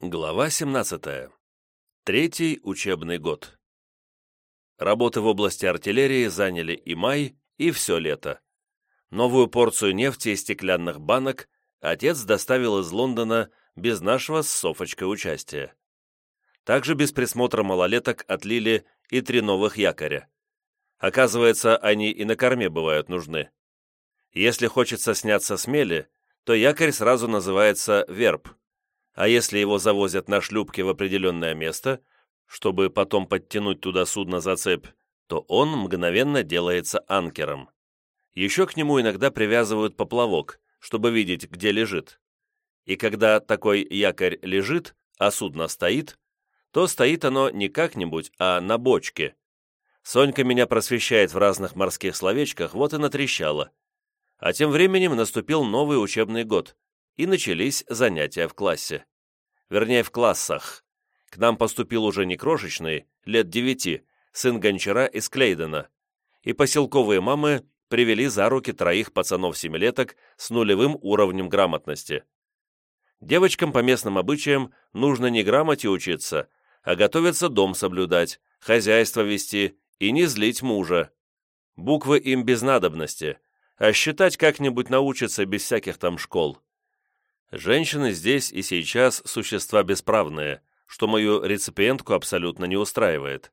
Глава 17. Третий учебный год. Работы в области артиллерии заняли и май, и все лето. Новую порцию нефти и стеклянных банок отец доставил из Лондона без нашего с Софочкой участия. Также без присмотра малолеток отлили и три новых якоря. Оказывается, они и на корме бывают нужны. Если хочется сняться с мели, то якорь сразу называется «верб», а если его завозят на шлюпке в определенное место, чтобы потом подтянуть туда судно за цепь, то он мгновенно делается анкером. Еще к нему иногда привязывают поплавок, чтобы видеть, где лежит. И когда такой якорь лежит, а судно стоит, то стоит оно не как-нибудь, а на бочке. Сонька меня просвещает в разных морских словечках, вот и натрещала. А тем временем наступил новый учебный год, и начались занятия в классе. Вернее, в классах. К нам поступил уже не крошечный, лет девяти, сын гончара из Клейдена, и поселковые мамы привели за руки троих пацанов-семилеток с нулевым уровнем грамотности. Девочкам по местным обычаям нужно не грамоте учиться, а готовиться дом соблюдать, хозяйство вести и не злить мужа. Буквы им без надобности, а считать как-нибудь научатся без всяких там школ. Женщины здесь и сейчас существа бесправные, что мою реципиентку абсолютно не устраивает.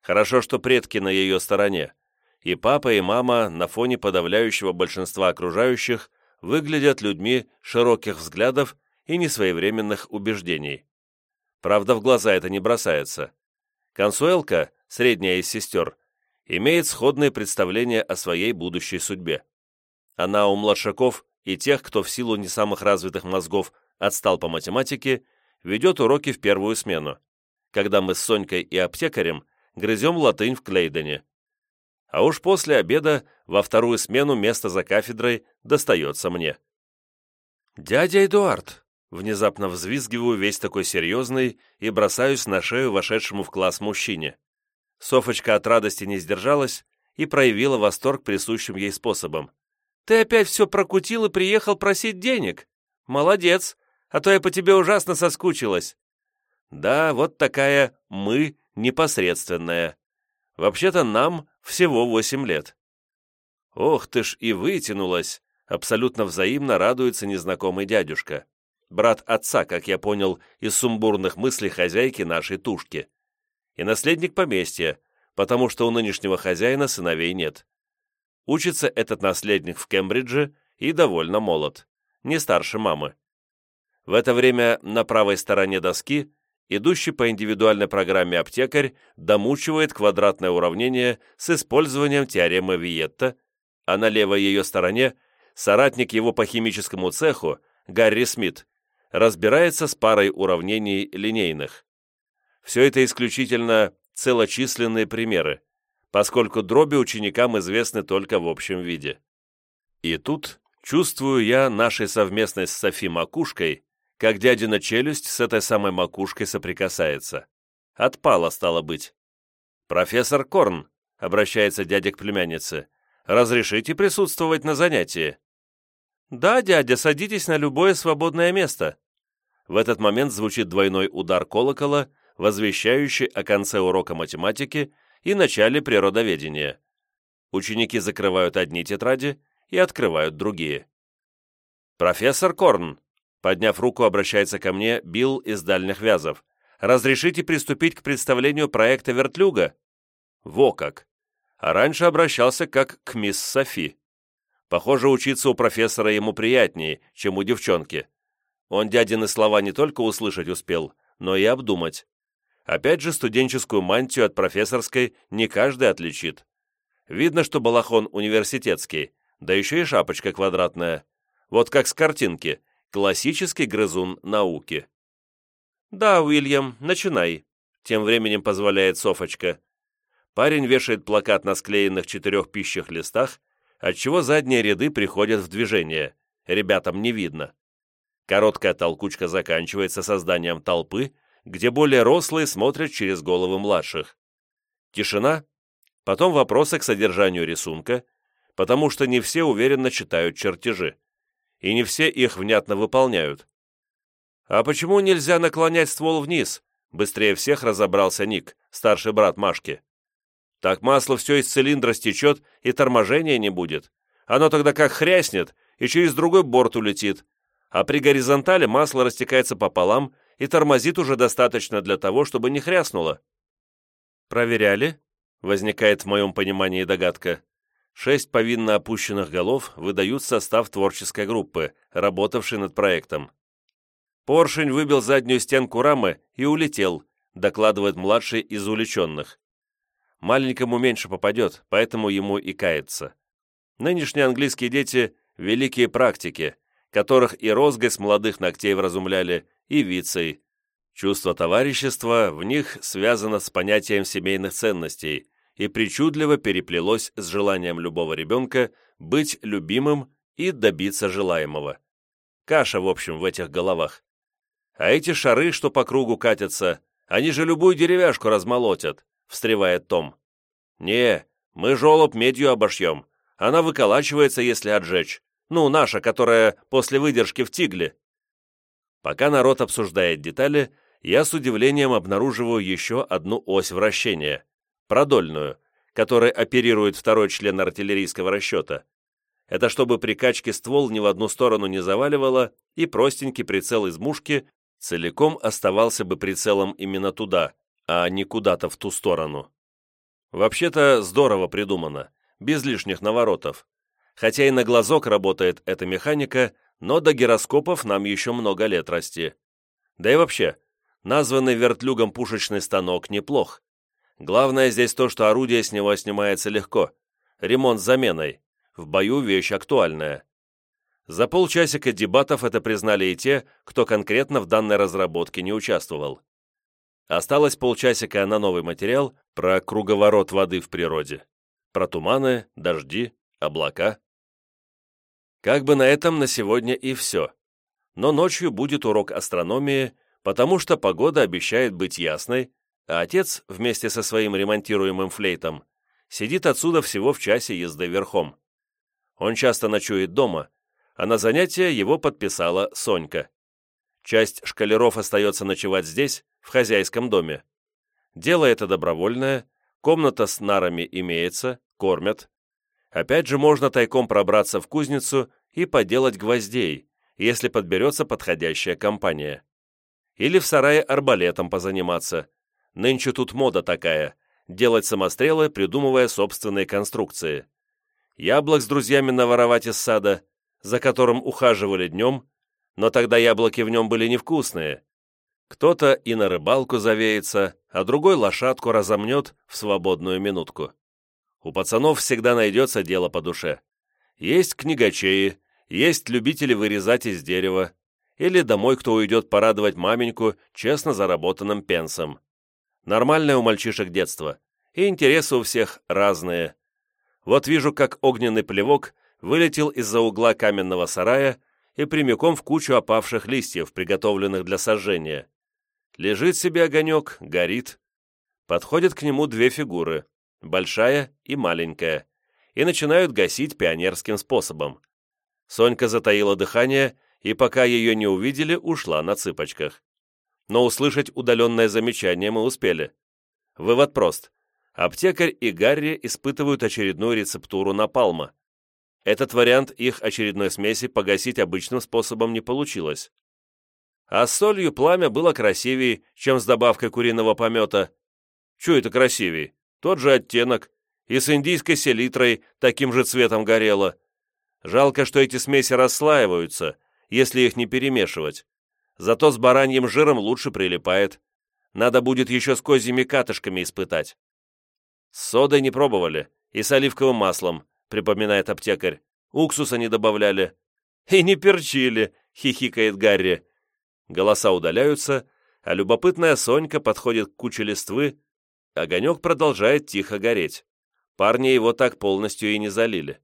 Хорошо, что предки на ее стороне, и папа, и мама на фоне подавляющего большинства окружающих выглядят людьми широких взглядов и несвоевременных убеждений. Правда, в глаза это не бросается. Консуэлка, средняя из сестер, имеет сходные представления о своей будущей судьбе. Она у младшаков и тех, кто в силу не самых развитых мозгов отстал по математике, ведет уроки в первую смену, когда мы с Сонькой и аптекарем грызем латынь в Клейдене. А уж после обеда во вторую смену место за кафедрой достается мне. «Дядя Эдуард!» Внезапно взвизгиваю весь такой серьезный и бросаюсь на шею вошедшему в класс мужчине. Софочка от радости не сдержалась и проявила восторг присущим ей способом. Ты опять все прокутил и приехал просить денег. Молодец, а то я по тебе ужасно соскучилась. Да, вот такая «мы» непосредственная. Вообще-то нам всего восемь лет. Ох ты ж и вытянулась, абсолютно взаимно радуется незнакомый дядюшка. Брат отца, как я понял, из сумбурных мыслей хозяйки нашей тушки. И наследник поместья, потому что у нынешнего хозяина сыновей нет. Учится этот наследник в Кембридже и довольно молод, не старше мамы. В это время на правой стороне доски идущий по индивидуальной программе аптекарь домучивает квадратное уравнение с использованием теоремы Виетта, а на левой ее стороне соратник его по химическому цеху, Гарри Смит, разбирается с парой уравнений линейных. Все это исключительно целочисленные примеры, поскольку дроби ученикам известны только в общем виде. И тут чувствую я нашей совместной с Софи макушкой, как дядина челюсть с этой самой макушкой соприкасается. Отпала, стало быть. «Профессор Корн», — обращается дядя к племяннице, — «разрешите присутствовать на занятии?» «Да, дядя, садитесь на любое свободное место». В этот момент звучит двойной удар колокола, возвещающий о конце урока математики и начале природоведения. Ученики закрывают одни тетради и открывают другие. «Профессор Корн», подняв руку, обращается ко мне Билл из Дальних Вязов. «Разрешите приступить к представлению проекта вертлюга?» Во как! А раньше обращался как к мисс Софи. Похоже, учиться у профессора ему приятнее, чем у девчонки. Он дядины слова не только услышать успел, но и обдумать. Опять же, студенческую мантию от профессорской не каждый отличит. Видно, что балахон университетский, да еще и шапочка квадратная. Вот как с картинки. Классический грызун науки. «Да, Уильям, начинай», — тем временем позволяет Софочка. Парень вешает плакат на склеенных четырех пищих листах, отчего задние ряды приходят в движение. Ребятам не видно. Короткая толкучка заканчивается созданием толпы, где более рослые смотрят через головы младших. Тишина, потом вопросы к содержанию рисунка, потому что не все уверенно читают чертежи, и не все их внятно выполняют. «А почему нельзя наклонять ствол вниз?» Быстрее всех разобрался Ник, старший брат Машки. «Так масло все из цилиндра стечет, и торможения не будет. Оно тогда как хряснет, и через другой борт улетит. А при горизонтали масло растекается пополам и тормозит уже достаточно для того, чтобы не хряснуло». «Проверяли?» — возникает в моем понимании догадка. Шесть повинно опущенных голов выдают состав творческой группы, работавшей над проектом. Поршень выбил заднюю стенку рамы и улетел, докладывает младший из увлеченных. Маленькому меньше попадет, поэтому ему и кается. Нынешние английские дети – великие практики, которых и розгой с молодых ногтей вразумляли, и вицей. Чувство товарищества в них связано с понятием семейных ценностей и причудливо переплелось с желанием любого ребенка быть любимым и добиться желаемого. Каша, в общем, в этих головах. А эти шары, что по кругу катятся, они же любую деревяшку размолотят», — встревает Том. «Не, мы жолоб медью обошьем. Она выколачивается, если отжечь. Ну, наша, которая после выдержки в тигле». Пока народ обсуждает детали, я с удивлением обнаруживаю еще одну ось вращения, продольную, которой оперирует второй член артиллерийского расчета. Это чтобы при качке ствол ни в одну сторону не заваливало, и простенький прицел из мушки целиком оставался бы прицелом именно туда, а не куда-то в ту сторону. Вообще-то здорово придумано, без лишних наворотов. Хотя и на глазок работает эта механика, но до гироскопов нам еще много лет расти. Да и вообще, названный вертлюгом пушечный станок неплох. Главное здесь то, что орудие с него снимается легко. Ремонт с заменой. В бою вещь актуальная. За полчасика дебатов это признали и те, кто конкретно в данной разработке не участвовал. Осталось полчасика на новый материал про круговорот воды в природе, про туманы, дожди, облака. Как бы на этом на сегодня и все. Но ночью будет урок астрономии, потому что погода обещает быть ясной, а отец вместе со своим ремонтируемым флейтом сидит отсюда всего в часе езды верхом. Он часто ночует дома, а на занятие его подписала Сонька. Часть шкалеров остается ночевать здесь, в хозяйском доме. Дело это добровольное, комната с нарами имеется, кормят. Опять же можно тайком пробраться в кузницу и поделать гвоздей, если подберется подходящая компания. Или в сарае арбалетом позаниматься. Нынче тут мода такая – делать самострелы, придумывая собственные конструкции. Яблок с друзьями наворовать из сада, за которым ухаживали днем, но тогда яблоки в нем были невкусные. Кто-то и на рыбалку завеется, а другой лошадку разомнет в свободную минутку. У пацанов всегда найдется дело по душе. Есть книгачеи, есть любители вырезать из дерева, или домой кто уйдет порадовать маменьку честно заработанным пенсом. Нормальное у мальчишек детство, и интересы у всех разные. Вот вижу, как огненный плевок вылетел из-за угла каменного сарая и прямиком в кучу опавших листьев, приготовленных для сожжения. Лежит себе огонек, горит. Подходят к нему две фигуры, большая и маленькая, и начинают гасить пионерским способом. Сонька затаила дыхание и, пока ее не увидели, ушла на цыпочках. Но услышать удаленное замечание мы успели. Вывод прост. Аптекарь и Гарри испытывают очередную рецептуру напалма. Этот вариант их очередной смеси погасить обычным способом не получилось. А с солью пламя было красивее, чем с добавкой куриного помета. Чё это красивее? Тот же оттенок. И с индийской селитрой таким же цветом горело. Жалко, что эти смеси расслаиваются, если их не перемешивать. Зато с бараньим жиром лучше прилипает. Надо будет еще с козьими катышками испытать. С содой не пробовали, и с оливковым маслом, припоминает аптекарь. «Уксуса не добавляли». «И не перчили», — хихикает Гарри. Голоса удаляются, а любопытная Сонька подходит к куче листвы. Огонек продолжает тихо гореть. Парни его так полностью и не залили.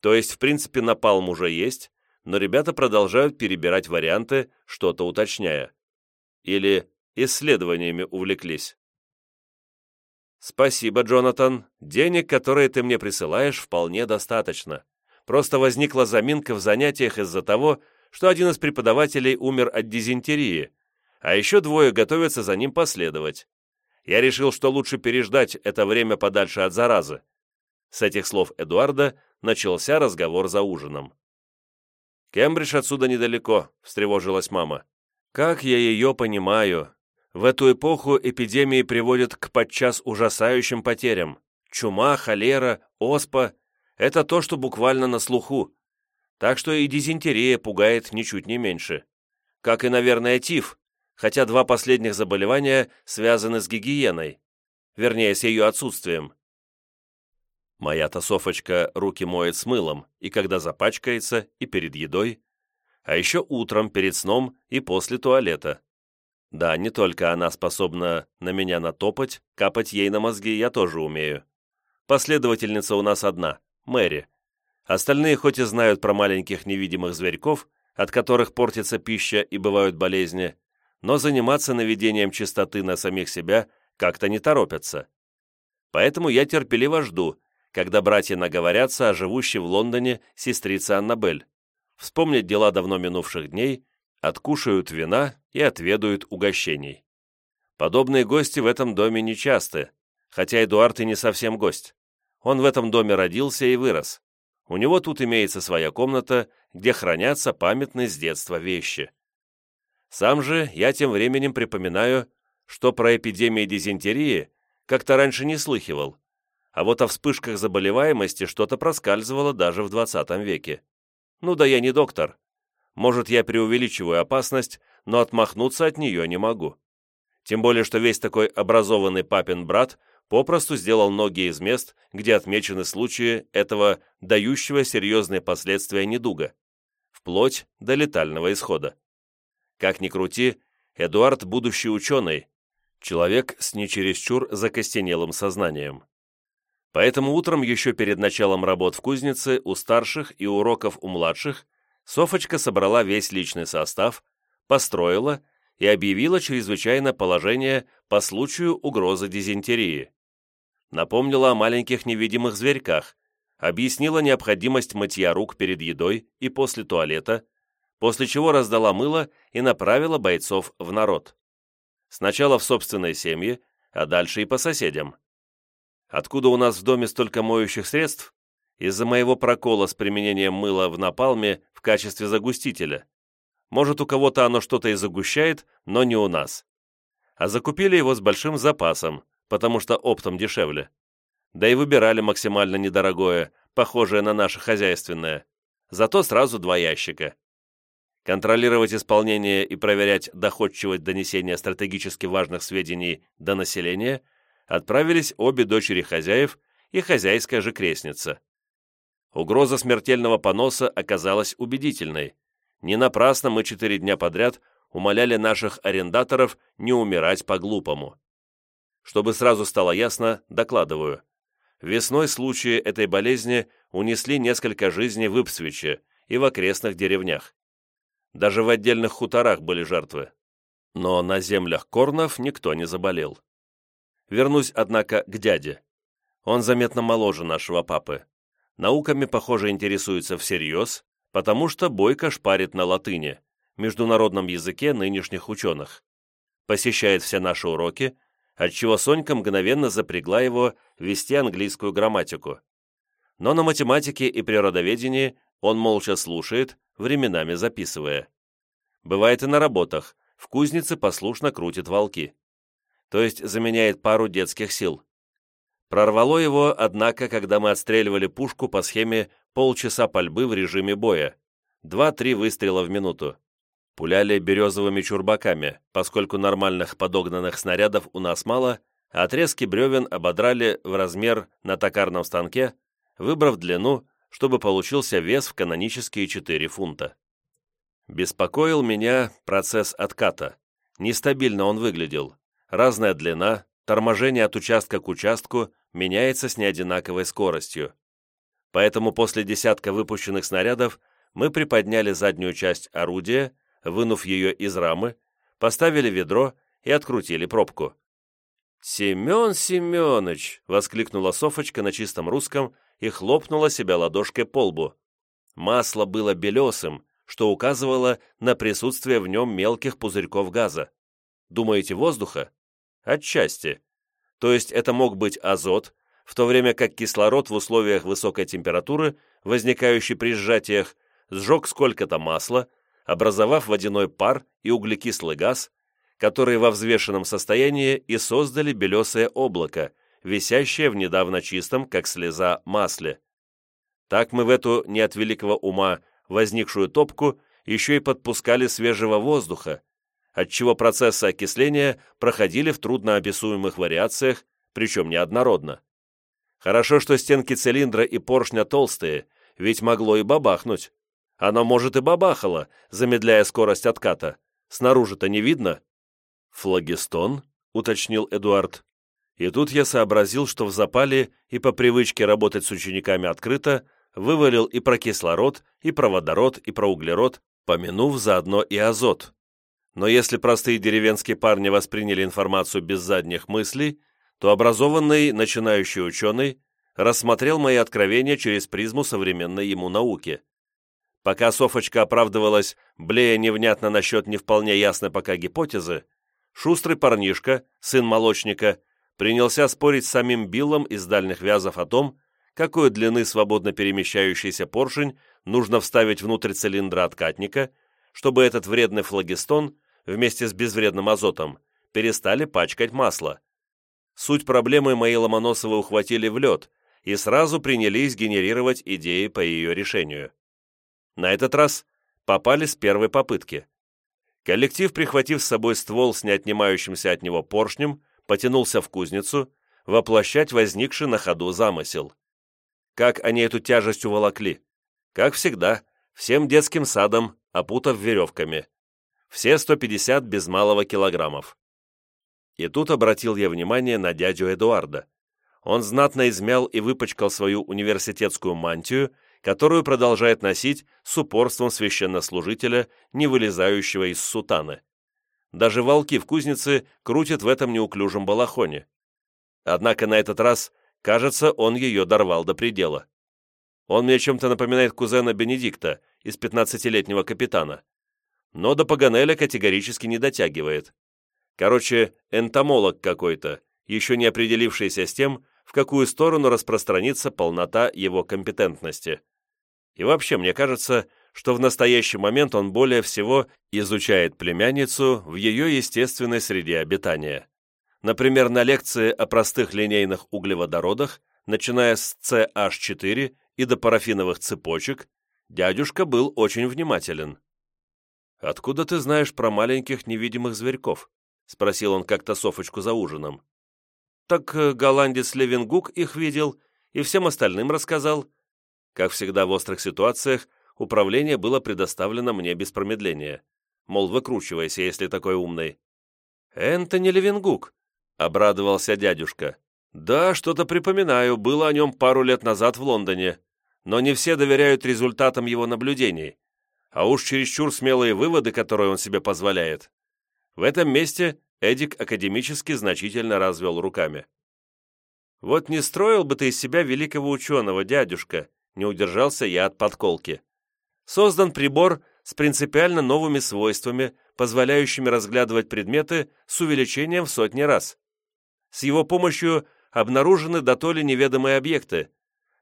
То есть, в принципе, напалм уже есть, но ребята продолжают перебирать варианты, что-то уточняя. Или исследованиями увлеклись. «Спасибо, Джонатан. Денег, которые ты мне присылаешь, вполне достаточно. Просто возникла заминка в занятиях из-за того, что один из преподавателей умер от дизентерии, а еще двое готовятся за ним последовать. Я решил, что лучше переждать это время подальше от заразы. С этих слов Эдуарда начался разговор за ужином. «Кембридж отсюда недалеко», — встревожилась мама. «Как я ее понимаю. В эту эпоху эпидемии приводят к подчас ужасающим потерям. Чума, холера, оспа — это то, что буквально на слуху. Так что и дизентерия пугает ничуть не меньше. Как и, наверное, тиф, хотя два последних заболевания связаны с гигиеной, вернее, с ее отсутствием. Моя-то Софочка руки моет с мылом, и когда запачкается, и перед едой, а еще утром, перед сном и после туалета. Да, не только она способна на меня натопать, капать ей на мозги я тоже умею. Последовательница у нас одна — Мэри. Остальные хоть и знают про маленьких невидимых зверьков, от которых портится пища и бывают болезни, но заниматься наведением чистоты на самих себя как-то не торопятся. Поэтому я терпеливо жду, когда братья наговорятся о живущей в Лондоне сестрице Аннабель, вспомнят дела давно минувших дней, откушают вина и отведают угощений. Подобные гости в этом доме нечасты, хотя Эдуард и не совсем гость. Он в этом доме родился и вырос. У него тут имеется своя комната, где хранятся памятные с детства вещи. Сам же я тем временем припоминаю, что про эпидемии дизентерии как-то раньше не слыхивал, а вот о вспышках заболеваемости что-то проскальзывало даже в 20 веке. Ну да я не доктор. Может, я преувеличиваю опасность, но отмахнуться от нее не могу. Тем более, что весь такой образованный папин брат попросту сделал ноги из мест, где отмечены случаи этого дающего серьезные последствия недуга, вплоть до летального исхода. Как ни крути, Эдуард – будущий ученый, человек с не чересчур закостенелым сознанием. Поэтому утром, еще перед началом работ в кузнице, у старших и уроков у младших, Софочка собрала весь личный состав, построила и объявила чрезвычайное положение по случаю угрозы дизентерии. Напомнила о маленьких невидимых зверьках, объяснила необходимость мытья рук перед едой и после туалета, после чего раздала мыло и направила бойцов в народ. Сначала в собственной семье, а дальше и по соседям. Откуда у нас в доме столько моющих средств? Из-за моего прокола с применением мыла в напалме в качестве загустителя. Может, у кого-то оно что-то и загущает, но не у нас. А закупили его с большим запасом, потому что оптом дешевле. Да и выбирали максимально недорогое, похожее на наше хозяйственное. Зато сразу два ящика. Контролировать исполнение и проверять доходчивость донесения стратегически важных сведений до населения – отправились обе дочери хозяев и хозяйская же крестница. Угроза смертельного поноса оказалась убедительной. Не напрасно мы четыре дня подряд умоляли наших арендаторов не умирать по-глупому. Чтобы сразу стало ясно, докладываю. Весной случаи этой болезни унесли несколько жизней в Ипсвиче и в окрестных деревнях. Даже в отдельных хуторах были жертвы. Но на землях Корнов никто не заболел. Вернусь, однако, к дяде. Он заметно моложе нашего папы. Науками, похоже, интересуется всерьез, потому что бойко шпарит на латыни, международном языке нынешних ученых. Посещает все наши уроки, отчего Сонька мгновенно запрягла его вести английскую грамматику. Но на математике и природоведении он молча слушает, временами записывая. Бывает и на работах, в кузнице послушно крутит волки то есть заменяет пару детских сил. Прорвало его, однако, когда мы отстреливали пушку по схеме полчаса пальбы в режиме боя. Два-три выстрела в минуту. Пуляли березовыми чурбаками, поскольку нормальных подогнанных снарядов у нас мало, а отрезки бревен ободрали в размер на токарном станке, выбрав длину, чтобы получился вес в канонические 4 фунта. Беспокоил меня процесс отката. Нестабильно он выглядел разная длина, торможение от участка к участку меняется с неодинаковой скоростью. Поэтому после десятка выпущенных снарядов мы приподняли заднюю часть орудия, вынув ее из рамы, поставили ведро и открутили пробку. «Семен Семенович!» — воскликнула Софочка на чистом русском и хлопнула себя ладошкой по лбу. Масло было белесым, что указывало на присутствие в нем мелких пузырьков газа. Думаете, воздуха? Отчасти. То есть это мог быть азот, в то время как кислород в условиях высокой температуры, возникающий при сжатиях, сжег сколько-то масла, образовав водяной пар и углекислый газ, которые во взвешенном состоянии и создали белесое облако, висящее в недавно чистом, как слеза, масле. Так мы в эту не от великого ума возникшую топку еще и подпускали свежего воздуха, отчего процессы окисления проходили в трудноописуемых вариациях, причем неоднородно. Хорошо, что стенки цилиндра и поршня толстые, ведь могло и бабахнуть. Оно, может, и бабахало, замедляя скорость отката. Снаружи-то не видно. «Флагистон?» — уточнил Эдуард. И тут я сообразил, что в запале и по привычке работать с учениками открыто вывалил и про кислород, и про водород, и про углерод, помянув заодно и азот. Но если простые деревенские парни восприняли информацию без задних мыслей, то образованный начинающий ученый рассмотрел мои откровения через призму современной ему науки. Пока Софочка оправдывалась, блея невнятно насчет не вполне ясной пока гипотезы, шустрый парнишка, сын молочника, принялся спорить с самим Биллом из дальних вязов о том, какой длины свободно перемещающийся поршень нужно вставить внутрь цилиндра откатника, чтобы этот вредный флагистон вместе с безвредным азотом перестали пачкать масло. Суть проблемы мои Ломоносовы ухватили в лед и сразу принялись генерировать идеи по ее решению. На этот раз попали с первой попытки. Коллектив, прихватив с собой ствол с неотнимающимся от него поршнем, потянулся в кузницу, воплощать возникший на ходу замысел. Как они эту тяжесть уволокли? Как всегда, всем детским садом, опутав веревками. Все 150 без малого килограммов. И тут обратил я внимание на дядю Эдуарда. Он знатно измял и выпачкал свою университетскую мантию которую продолжает носить с упорством священнослужителя, не вылезающего из сутаны. Даже волки в кузнице крутят в этом неуклюжем балахоне. Однако на этот раз, кажется, он ее дорвал до предела. Он мне чем-то напоминает кузена Бенедикта из пятнадцатилетнего капитана. Но до Паганеля категорически не дотягивает. Короче, энтомолог какой-то, еще не определившийся с тем, в какую сторону распространится полнота его компетентности. И вообще, мне кажется, что в настоящий момент он более всего изучает племянницу в ее естественной среде обитания. Например, на лекции о простых линейных углеводородах, начиная с CH4 и до парафиновых цепочек, дядюшка был очень внимателен. «Откуда ты знаешь про маленьких невидимых зверьков?» — спросил он как-то Софочку за ужином. Так э, голландец Левингук их видел и всем остальным рассказал. Как всегда в острых ситуациях, управление было предоставлено мне без промедления. Мол, выкручивайся, если такой умный. «Энтони Левингук», — обрадовался дядюшка. «Да, что-то припоминаю, было о нем пару лет назад в Лондоне, но не все доверяют результатам его наблюдений, а уж чересчур смелые выводы, которые он себе позволяет. В этом месте Эдик академически значительно развел руками. «Вот не строил бы ты из себя великого ученого, дядюшка», не удержался я от подколки. Создан прибор с принципиально новыми свойствами, позволяющими разглядывать предметы с увеличением в сотни раз. С его помощью обнаружены дотоле неведомые объекты.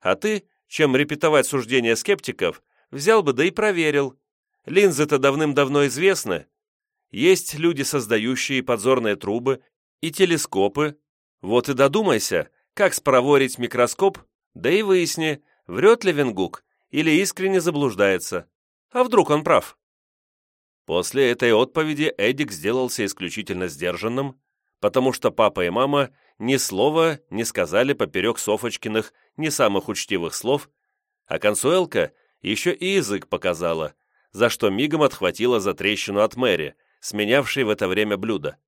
А ты, чем репетовать суждения скептиков, взял бы да и проверил. Линзы-то давным-давно известны, есть люди, создающие подзорные трубы и телескопы. Вот и додумайся, как спроворить микроскоп, да и выясни, врет ли Венгук или искренне заблуждается. А вдруг он прав? После этой отповеди Эдик сделался исключительно сдержанным, потому что папа и мама ни слова не сказали поперек Софочкиных ни самых учтивых слов, а консуэлка еще и язык показала, за что мигом отхватила за трещину от Мэри, сменявший в это время блюдо.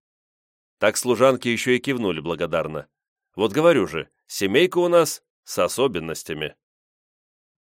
Так служанки еще и кивнули благодарно. Вот говорю же, семейка у нас с особенностями.